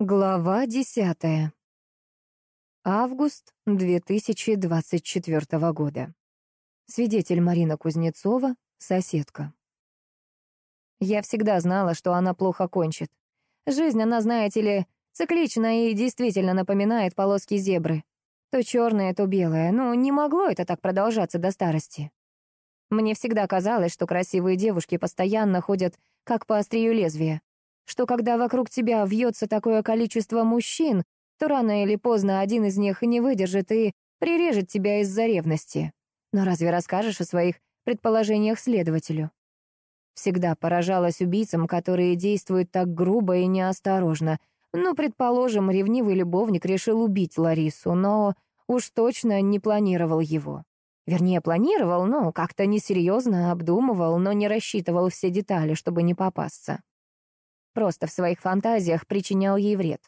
Глава десятая. Август 2024 года. Свидетель Марина Кузнецова, соседка. Я всегда знала, что она плохо кончит. Жизнь, она, знаете ли, циклична и действительно напоминает полоски зебры. То черное, то белое, но не могло это так продолжаться до старости. Мне всегда казалось, что красивые девушки постоянно ходят как по острию лезвия что когда вокруг тебя вьется такое количество мужчин, то рано или поздно один из них не выдержит и прирежет тебя из-за ревности. Но разве расскажешь о своих предположениях следователю? Всегда поражалась убийцам, которые действуют так грубо и неосторожно. Ну, предположим, ревнивый любовник решил убить Ларису, но уж точно не планировал его. Вернее, планировал, но как-то несерьезно обдумывал, но не рассчитывал все детали, чтобы не попасться просто в своих фантазиях причинял ей вред.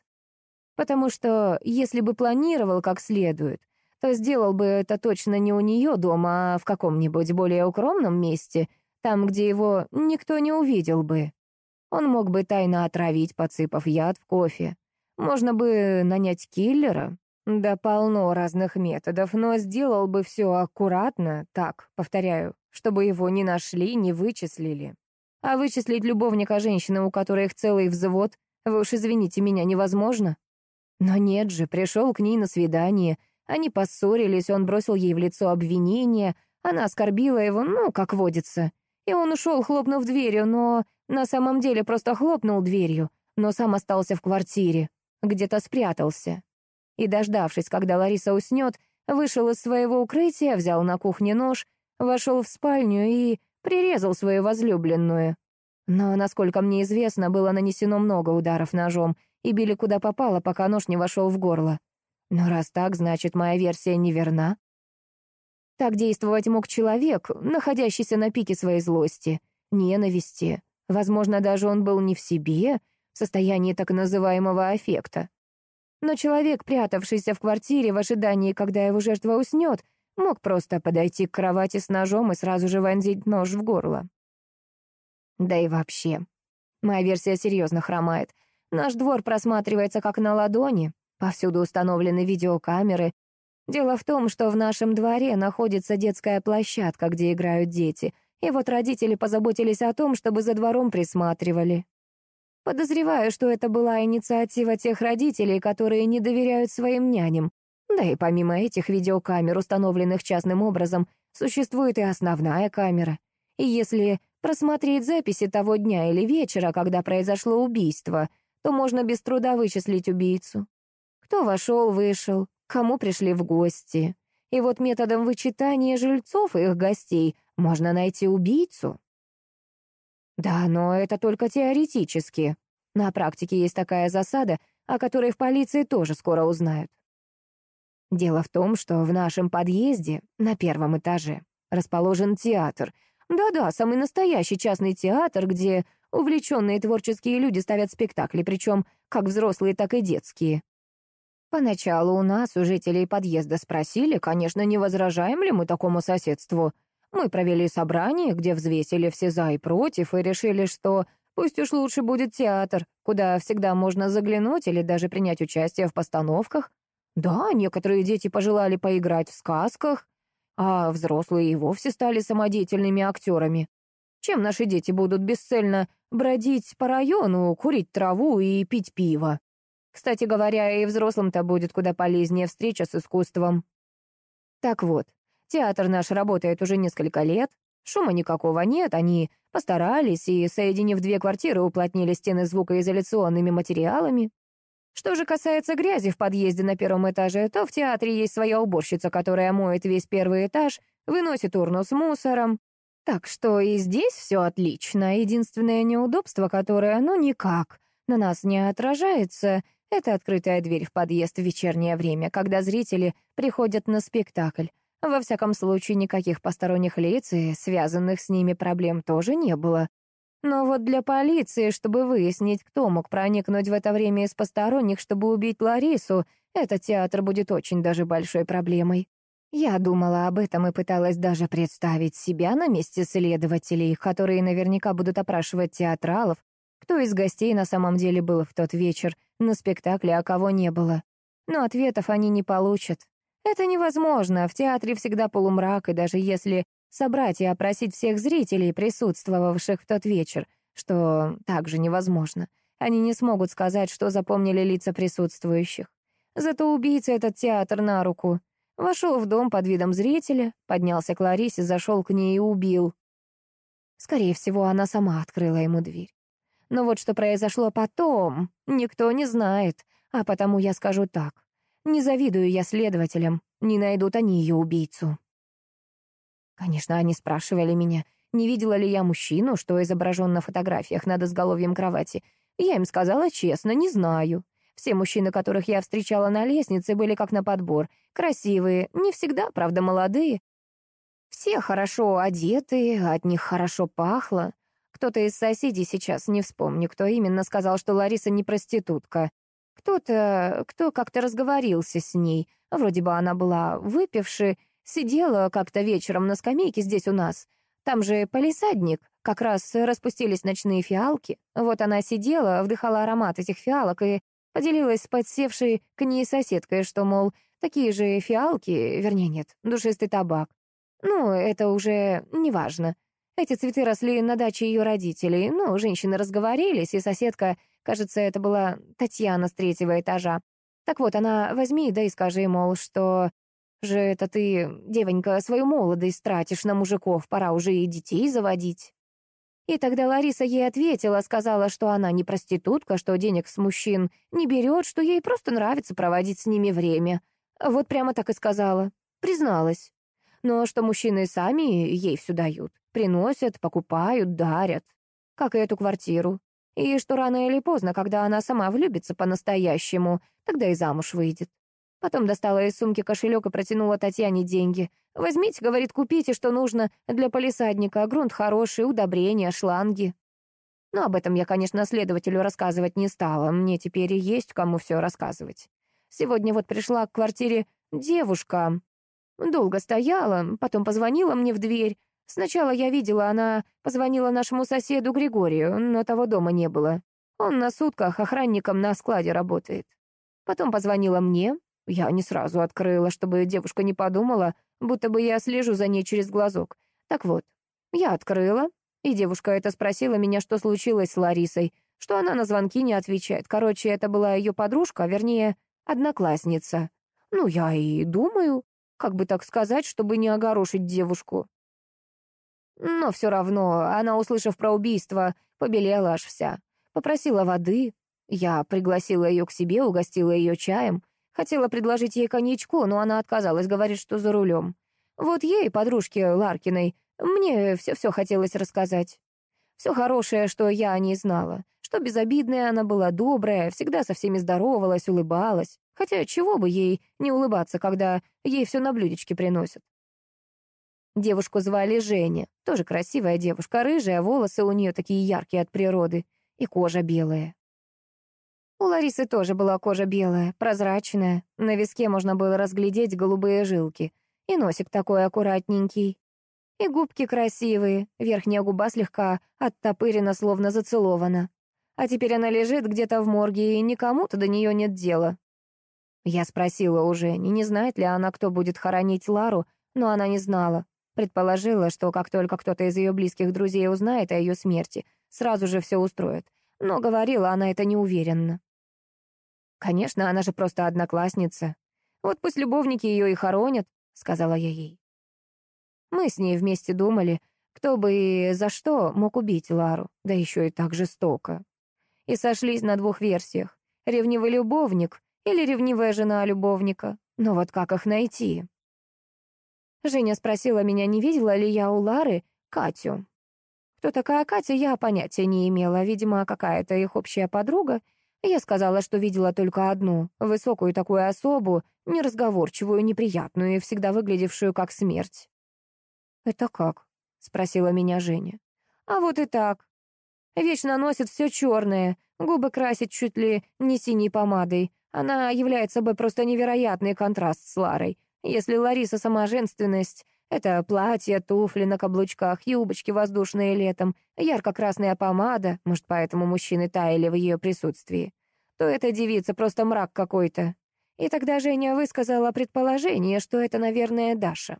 Потому что, если бы планировал как следует, то сделал бы это точно не у нее дома, а в каком-нибудь более укромном месте, там, где его никто не увидел бы. Он мог бы тайно отравить, подсыпав яд в кофе. Можно бы нанять киллера. Да полно разных методов, но сделал бы все аккуратно, так, повторяю, чтобы его не нашли, не вычислили. А вычислить любовника женщины, у которой их целый взвод, вы уж извините меня, невозможно. Но нет же, пришел к ней на свидание. Они поссорились, он бросил ей в лицо обвинение, она оскорбила его, ну, как водится. И он ушел, хлопнув дверью, но на самом деле просто хлопнул дверью, но сам остался в квартире, где-то спрятался. И, дождавшись, когда Лариса уснет, вышел из своего укрытия, взял на кухне нож, вошел в спальню и Прирезал свою возлюбленную. Но, насколько мне известно, было нанесено много ударов ножом, и били куда попало, пока нож не вошел в горло. Но раз так, значит, моя версия неверна. Так действовать мог человек, находящийся на пике своей злости, ненависти. Возможно, даже он был не в себе, в состоянии так называемого аффекта. Но человек, прятавшийся в квартире в ожидании, когда его жертва уснет, Мог просто подойти к кровати с ножом и сразу же вонзить нож в горло. Да и вообще, моя версия серьезно хромает. Наш двор просматривается как на ладони, повсюду установлены видеокамеры. Дело в том, что в нашем дворе находится детская площадка, где играют дети, и вот родители позаботились о том, чтобы за двором присматривали. Подозреваю, что это была инициатива тех родителей, которые не доверяют своим няням, да и помимо этих видеокамер, установленных частным образом, существует и основная камера. И если просмотреть записи того дня или вечера, когда произошло убийство, то можно без труда вычислить убийцу. Кто вошел, вышел, кому пришли в гости. И вот методом вычитания жильцов и их гостей можно найти убийцу. Да, но это только теоретически. На практике есть такая засада, о которой в полиции тоже скоро узнают. Дело в том, что в нашем подъезде, на первом этаже, расположен театр. Да-да, самый настоящий частный театр, где увлеченные творческие люди ставят спектакли, причем как взрослые, так и детские. Поначалу у нас, у жителей подъезда, спросили, конечно, не возражаем ли мы такому соседству. Мы провели собрание, где взвесили все за и против, и решили, что пусть уж лучше будет театр, куда всегда можно заглянуть или даже принять участие в постановках. Да, некоторые дети пожелали поиграть в сказках, а взрослые и вовсе стали самодеятельными актерами. Чем наши дети будут бесцельно бродить по району, курить траву и пить пиво? Кстати говоря, и взрослым-то будет куда полезнее встреча с искусством. Так вот, театр наш работает уже несколько лет, шума никакого нет, они постарались и, соединив две квартиры, уплотнили стены звукоизоляционными материалами. Что же касается грязи в подъезде на первом этаже, то в театре есть своя уборщица, которая моет весь первый этаж, выносит урну с мусором. Так что и здесь все отлично. Единственное неудобство, которое, ну, никак на нас не отражается, это открытая дверь в подъезд в вечернее время, когда зрители приходят на спектакль. Во всяком случае, никаких посторонних лиц и связанных с ними проблем тоже не было. Но вот для полиции, чтобы выяснить, кто мог проникнуть в это время из посторонних, чтобы убить Ларису, этот театр будет очень даже большой проблемой. Я думала об этом и пыталась даже представить себя на месте следователей, которые наверняка будут опрашивать театралов, кто из гостей на самом деле был в тот вечер на спектакле, а кого не было. Но ответов они не получат. Это невозможно, в театре всегда полумрак, и даже если собрать и опросить всех зрителей, присутствовавших в тот вечер, что также невозможно, они не смогут сказать, что запомнили лица присутствующих. Зато убийца этот театр на руку. Вошел в дом под видом зрителя, поднялся к Ларисе, зашел к ней и убил. Скорее всего, она сама открыла ему дверь. Но вот что произошло потом, никто не знает, а потому я скажу так. Не завидую я следователям, не найдут они ее убийцу. Конечно, они спрашивали меня, не видела ли я мужчину, что изображен на фотографиях над изголовьем кровати. Я им сказала честно, не знаю. Все мужчины, которых я встречала на лестнице, были как на подбор. Красивые, не всегда, правда, молодые. Все хорошо одетые, от них хорошо пахло. Кто-то из соседей сейчас, не вспомню, кто именно, сказал, что Лариса не проститутка. Кто-то, кто как-то разговорился с ней. Вроде бы она была выпившей, сидела как-то вечером на скамейке здесь у нас. Там же полисадник, как раз распустились ночные фиалки. Вот она сидела, вдыхала аромат этих фиалок и поделилась с подсевшей к ней соседкой, что, мол, такие же фиалки, вернее, нет, душистый табак. Ну, это уже неважно. Эти цветы росли на даче ее родителей. Ну, женщины разговорились, и соседка, кажется, это была Татьяна с третьего этажа. Так вот, она возьми, да и скажи, мол, что же это ты, девонька, свою молодость тратишь на мужиков, пора уже и детей заводить. И тогда Лариса ей ответила, сказала, что она не проститутка, что денег с мужчин не берет, что ей просто нравится проводить с ними время. Вот прямо так и сказала. Призналась но что мужчины сами ей все дают. Приносят, покупают, дарят. Как и эту квартиру. И что рано или поздно, когда она сама влюбится по-настоящему, тогда и замуж выйдет. Потом достала из сумки кошелек и протянула Татьяне деньги. «Возьмите, — говорит, — купите, что нужно для полисадника. Грунт хороший, удобрения, шланги». Но об этом я, конечно, следователю рассказывать не стала. Мне теперь и есть кому все рассказывать. Сегодня вот пришла к квартире девушка, Долго стояла, потом позвонила мне в дверь. Сначала я видела, она позвонила нашему соседу Григорию, но того дома не было. Он на сутках охранником на складе работает. Потом позвонила мне. Я не сразу открыла, чтобы девушка не подумала, будто бы я слежу за ней через глазок. Так вот, я открыла, и девушка это спросила меня, что случилось с Ларисой, что она на звонки не отвечает. Короче, это была ее подружка, вернее, одноклассница. Ну, я и думаю, как бы так сказать, чтобы не огорошить девушку? Но все равно, она, услышав про убийство, побелела аж вся. Попросила воды. Я пригласила ее к себе, угостила ее чаем. Хотела предложить ей коньячку, но она отказалась, говорит, что за рулем. Вот ей, подружке Ларкиной, мне все-все хотелось рассказать. Все хорошее, что я о ней знала. Что безобидная она была, добрая, всегда со всеми здоровалась, улыбалась. Хотя чего бы ей не улыбаться, когда ей все на блюдечке приносят. Девушку звали Женя, тоже красивая девушка, рыжая, волосы у нее такие яркие от природы, и кожа белая. У Ларисы тоже была кожа белая, прозрачная, на виске можно было разглядеть голубые жилки, и носик такой аккуратненький. И губки красивые, верхняя губа слегка оттопырена, словно зацелована. А теперь она лежит где-то в морге, и никому-то до нее нет дела. Я спросила у Жени, не знает ли она, кто будет хоронить Лару, но она не знала. Предположила, что как только кто-то из ее близких друзей узнает о ее смерти, сразу же все устроит. Но говорила она это неуверенно. «Конечно, она же просто одноклассница. Вот пусть любовники ее и хоронят», — сказала я ей. Мы с ней вместе думали, кто бы и за что мог убить Лару, да еще и так жестоко. И сошлись на двух версиях. Ревнивый любовник или ревнивая жена любовника. Но вот как их найти? Женя спросила меня, не видела ли я у Лары Катю. Кто такая Катя, я понятия не имела. Видимо, какая-то их общая подруга. Я сказала, что видела только одну, высокую такую особу, неразговорчивую, неприятную и всегда выглядевшую как смерть. «Это как?» — спросила меня Женя. «А вот и так. Вечно носит все черное, губы красит чуть ли не синей помадой, она является собой просто невероятный контраст с Ларой. Если Лариса сама женственность, Это платье, туфли на каблучках, юбочки воздушные летом, ярко-красная помада, может, поэтому мужчины таяли в ее присутствии. То эта девица просто мрак какой-то. И тогда Женя высказала предположение, что это, наверное, Даша.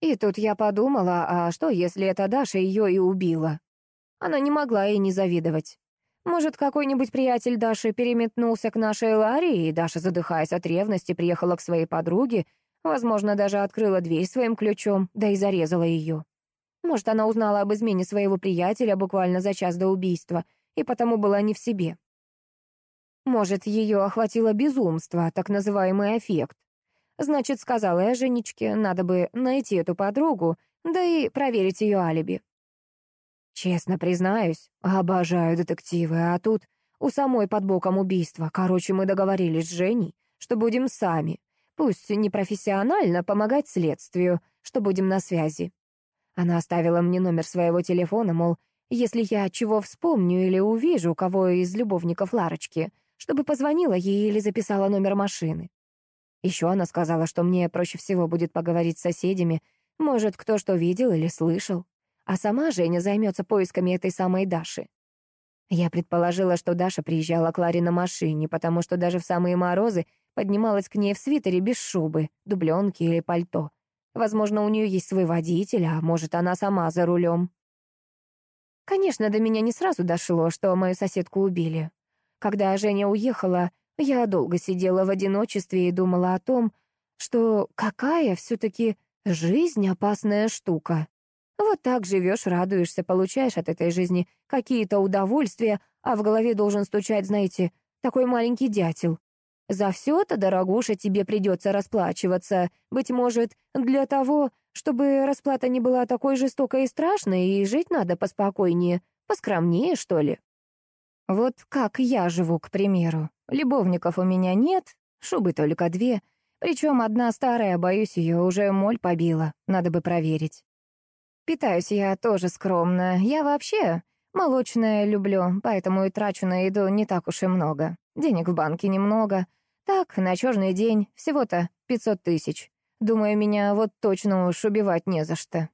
И тут я подумала, а что, если эта Даша ее и убила? Она не могла ей не завидовать. Может, какой-нибудь приятель Даши переметнулся к нашей Ларе, и Даша, задыхаясь от ревности, приехала к своей подруге, возможно, даже открыла дверь своим ключом, да и зарезала ее. Может, она узнала об измене своего приятеля буквально за час до убийства, и потому была не в себе. Может, ее охватило безумство, так называемый аффект. Значит, сказала я Женечке, надо бы найти эту подругу, да и проверить ее алиби. Честно признаюсь, обожаю детективы, а тут у самой под боком убийство. Короче, мы договорились с Женей, что будем сами, пусть не профессионально, помогать следствию, что будем на связи. Она оставила мне номер своего телефона, мол, если я чего вспомню или увижу кого из любовников Ларочки, чтобы позвонила ей или записала номер машины. Еще она сказала, что мне проще всего будет поговорить с соседями, может, кто что видел или слышал. А сама Женя займется поисками этой самой Даши. Я предположила, что Даша приезжала к Ларе на машине, потому что даже в самые морозы поднималась к ней в свитере без шубы, дубленки или пальто. Возможно, у нее есть свой водитель, а может, она сама за рулем. Конечно, до меня не сразу дошло, что мою соседку убили. Когда Женя уехала, я долго сидела в одиночестве и думала о том, что какая все-таки жизнь опасная штука. Вот так живешь, радуешься, получаешь от этой жизни какие-то удовольствия, а в голове должен стучать, знаете, такой маленький дятел. За все это, дорогуша, тебе придется расплачиваться. Быть может, для того, чтобы расплата не была такой жестокой и страшной, и жить надо поспокойнее, поскромнее, что ли. Вот как я живу, к примеру. Любовников у меня нет, шубы только две. Причем одна старая, боюсь, ее уже моль побила. Надо бы проверить. Питаюсь я тоже скромно. Я вообще молочное люблю, поэтому и трачу на еду не так уж и много. Денег в банке немного. Так, на черный день всего-то 500 тысяч. Думаю, меня вот точно уж убивать не за что.